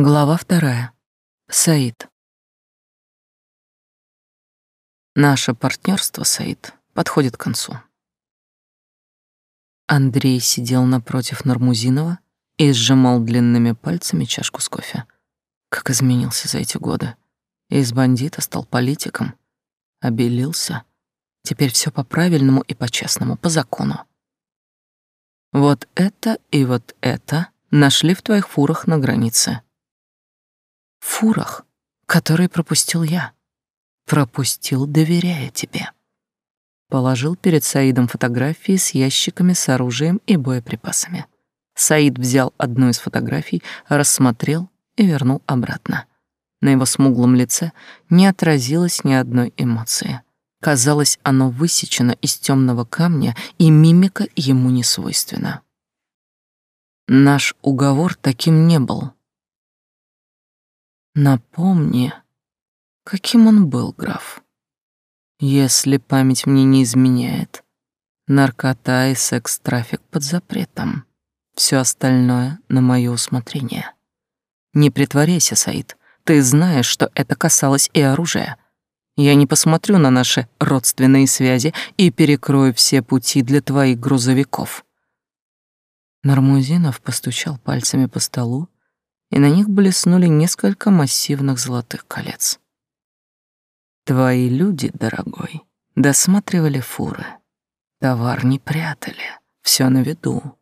Глава вторая. Саид. Наше партнерство, Саид, подходит к концу. Андрей сидел напротив Нормузинова и сжимал длинными пальцами чашку с кофе. Как изменился за эти годы. Из бандита стал политиком, обелился. Теперь все по-правильному и по-честному, по закону. Вот это и вот это нашли в твоих фурах на границе фурах, которые пропустил я. Пропустил, доверяя тебе. Положил перед Саидом фотографии с ящиками с оружием и боеприпасами. Саид взял одну из фотографий, рассмотрел и вернул обратно. На его смуглом лице не отразилось ни одной эмоции. Казалось, оно высечено из темного камня, и мимика ему не свойственна. Наш уговор таким не был, Напомни, каким он был, граф. Если память мне не изменяет, наркота и секс-трафик под запретом. Все остальное на мое усмотрение. Не притворяйся, Саид. Ты знаешь, что это касалось и оружия. Я не посмотрю на наши родственные связи и перекрою все пути для твоих грузовиков. Нармузинов постучал пальцами по столу и на них блеснули несколько массивных золотых колец. Твои люди, дорогой, досматривали фуры. Товар не прятали, все на виду.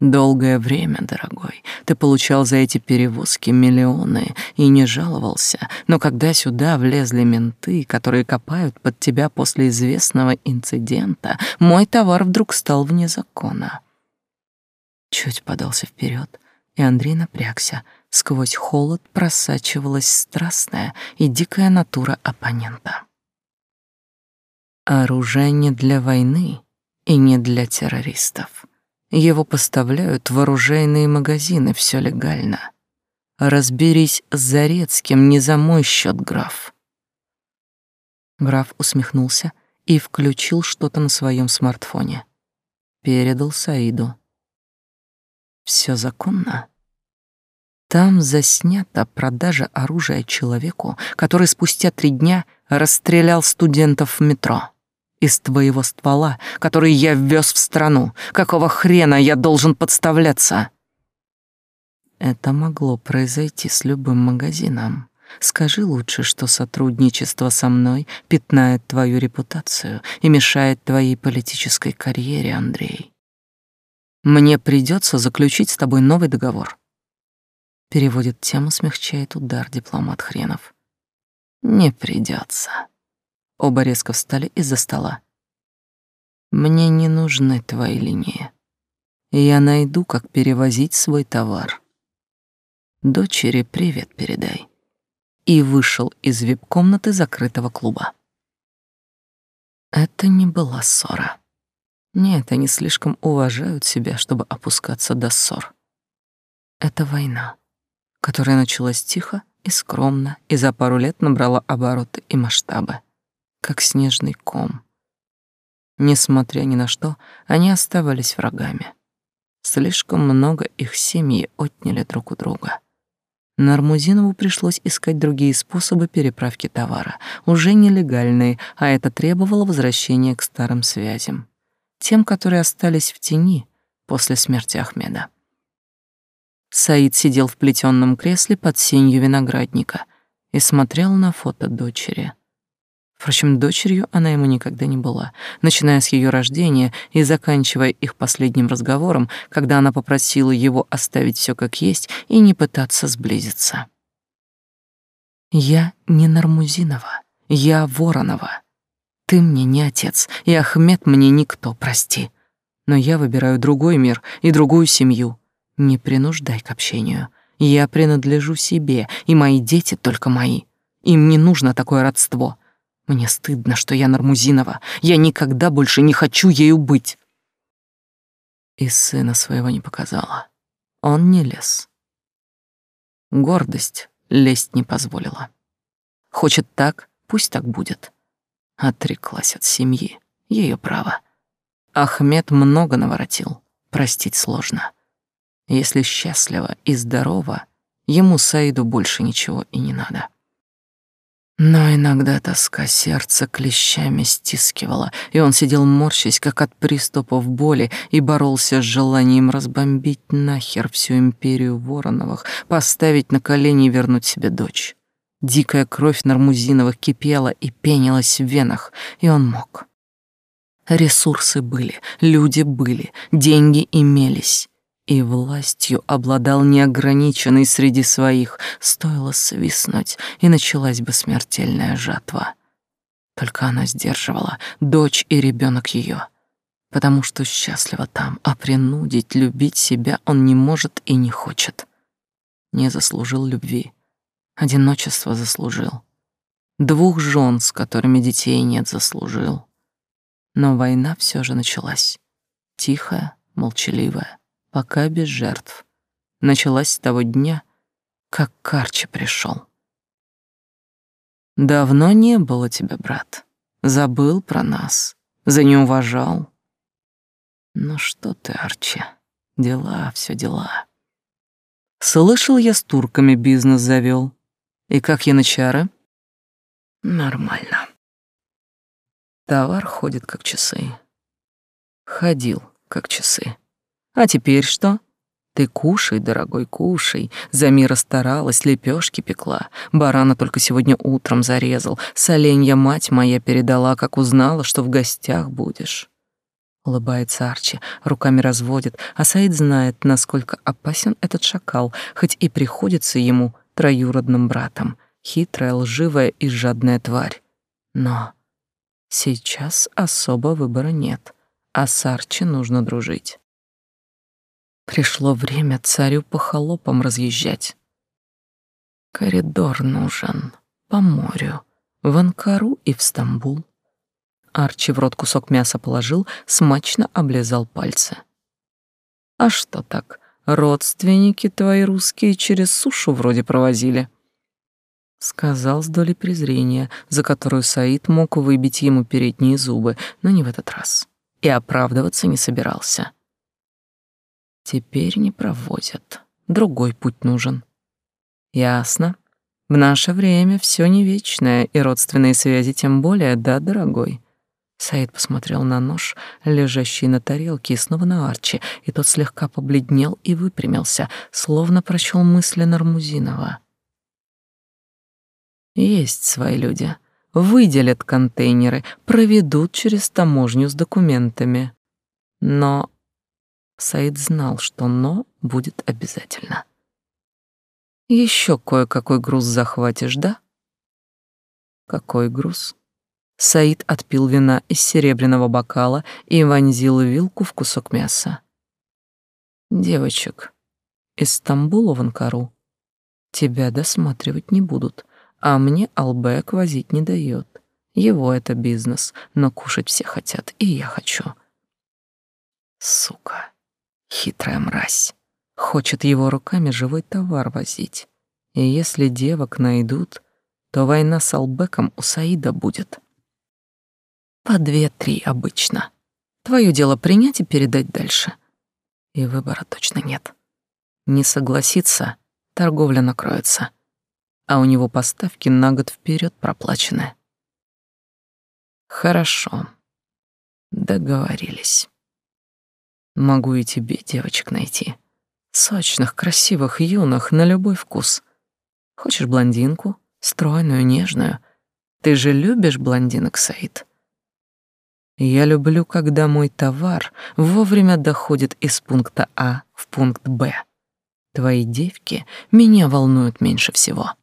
Долгое время, дорогой, ты получал за эти перевозки миллионы и не жаловался, но когда сюда влезли менты, которые копают под тебя после известного инцидента, мой товар вдруг стал вне закона. Чуть подался вперед, и Андрей напрягся — Сквозь холод просачивалась страстная и дикая натура оппонента. Оружие не для войны и не для террористов. Его поставляют в оружейные магазины, все легально. Разберись с Зарецким, не за мой счет, граф. Граф усмехнулся и включил что-то на своем смартфоне. Передал Саиду. Все законно. Там заснята продажа оружия человеку, который спустя три дня расстрелял студентов в метро. Из твоего ствола, который я ввез в страну. Какого хрена я должен подставляться? Это могло произойти с любым магазином. Скажи лучше, что сотрудничество со мной пятнает твою репутацию и мешает твоей политической карьере, Андрей. Мне придется заключить с тобой новый договор. Переводит тему, смягчает удар дипломат хренов. Не придется. Оба резко встали из-за стола. Мне не нужны твои линии. Я найду, как перевозить свой товар. Дочери привет передай. И вышел из вип-комнаты закрытого клуба. Это не была ссора. Нет, они слишком уважают себя, чтобы опускаться до ссор. Это война которая началась тихо и скромно и за пару лет набрала обороты и масштабы, как снежный ком. Несмотря ни на что, они оставались врагами. Слишком много их семьи отняли друг у друга. Нармузинову пришлось искать другие способы переправки товара, уже нелегальные, а это требовало возвращения к старым связям, тем, которые остались в тени после смерти Ахмеда. Саид сидел в плетённом кресле под сенью виноградника и смотрел на фото дочери. Впрочем, дочерью она ему никогда не была, начиная с ее рождения и заканчивая их последним разговором, когда она попросила его оставить все как есть и не пытаться сблизиться. «Я не Нармузинова, я Воронова. Ты мне не отец, и Ахмед мне никто, прости. Но я выбираю другой мир и другую семью, не принуждай к общению. Я принадлежу себе, и мои дети только мои. Им не нужно такое родство. Мне стыдно, что я Нармузинова. Я никогда больше не хочу ею быть. И сына своего не показала. Он не лез. Гордость лезть не позволила. Хочет так, пусть так будет. Отреклась от семьи, ее право. Ахмед много наворотил, простить сложно. Если счастлива и здорова, Ему, Саиду, больше ничего и не надо. Но иногда тоска сердца клещами стискивала, и он сидел морщась, как от приступов боли, и боролся с желанием разбомбить нахер всю империю Вороновых, поставить на колени и вернуть себе дочь. Дикая кровь Нармузиновых кипела и пенилась в венах, и он мог. Ресурсы были, люди были, деньги имелись и властью обладал неограниченной среди своих, стоило свистнуть, и началась бы смертельная жатва. Только она сдерживала, дочь и ребенок ее, потому что счастлива там, а принудить любить себя он не может и не хочет. Не заслужил любви, одиночество заслужил. Двух жен, с которыми детей нет, заслужил. Но война все же началась. Тихая, молчаливая пока без жертв. Началась с того дня, как Карчи пришел. Давно не было тебя, брат. Забыл про нас, за не уважал. Ну что ты, Арчи, дела, все дела. Слышал я, с турками бизнес завел. И как янычары? Нормально. Товар ходит как часы. Ходил как часы. А теперь что? Ты кушай, дорогой, кушай. Замира старалась, лепешки пекла. Барана только сегодня утром зарезал. Соленья мать моя передала, как узнала, что в гостях будешь. Улыбается Арчи, руками разводит, а Саид знает, насколько опасен этот шакал, хоть и приходится ему троюродным братом. Хитрая, лживая и жадная тварь. Но сейчас особо выбора нет, а с Арчи нужно дружить. Пришло время царю по холопам разъезжать. Коридор нужен по морю, в Анкару и в Стамбул. Арчи в рот кусок мяса положил, смачно облизал пальцы. А что так? Родственники твои русские через сушу вроде провозили. Сказал с долей презрения, за которую Саид мог выбить ему передние зубы, но не в этот раз. И оправдываться не собирался. Теперь не провозят. Другой путь нужен. Ясно. В наше время все не вечное, и родственные связи тем более, да, дорогой. Саид посмотрел на нож, лежащий на тарелке, и снова на Арчи, и тот слегка побледнел и выпрямился, словно прочел мысли Нармузинова. Есть свои люди. Выделят контейнеры, проведут через таможню с документами. Но Саид знал, что «но» будет обязательно. Еще кое-какой груз захватишь, да? Какой груз? Саид отпил вина из серебряного бокала и вонзил вилку в кусок мяса. Девочек, из Стамбула в Анкару. Тебя досматривать не будут, а мне Албек возить не дает. Его это бизнес, но кушать все хотят, и я хочу. Сука. Хитрая мразь. Хочет его руками живой товар возить. И если девок найдут, то война с Албеком у Саида будет. По две-три обычно. Твое дело принять и передать дальше. И выбора точно нет. Не согласится, торговля накроется. А у него поставки на год вперед проплачены. Хорошо. Договорились. Могу и тебе девочек найти. Сочных, красивых, юных, на любой вкус. Хочешь блондинку? Стройную, нежную. Ты же любишь блондинок, Саид? Я люблю, когда мой товар вовремя доходит из пункта А в пункт Б. Твои девки меня волнуют меньше всего.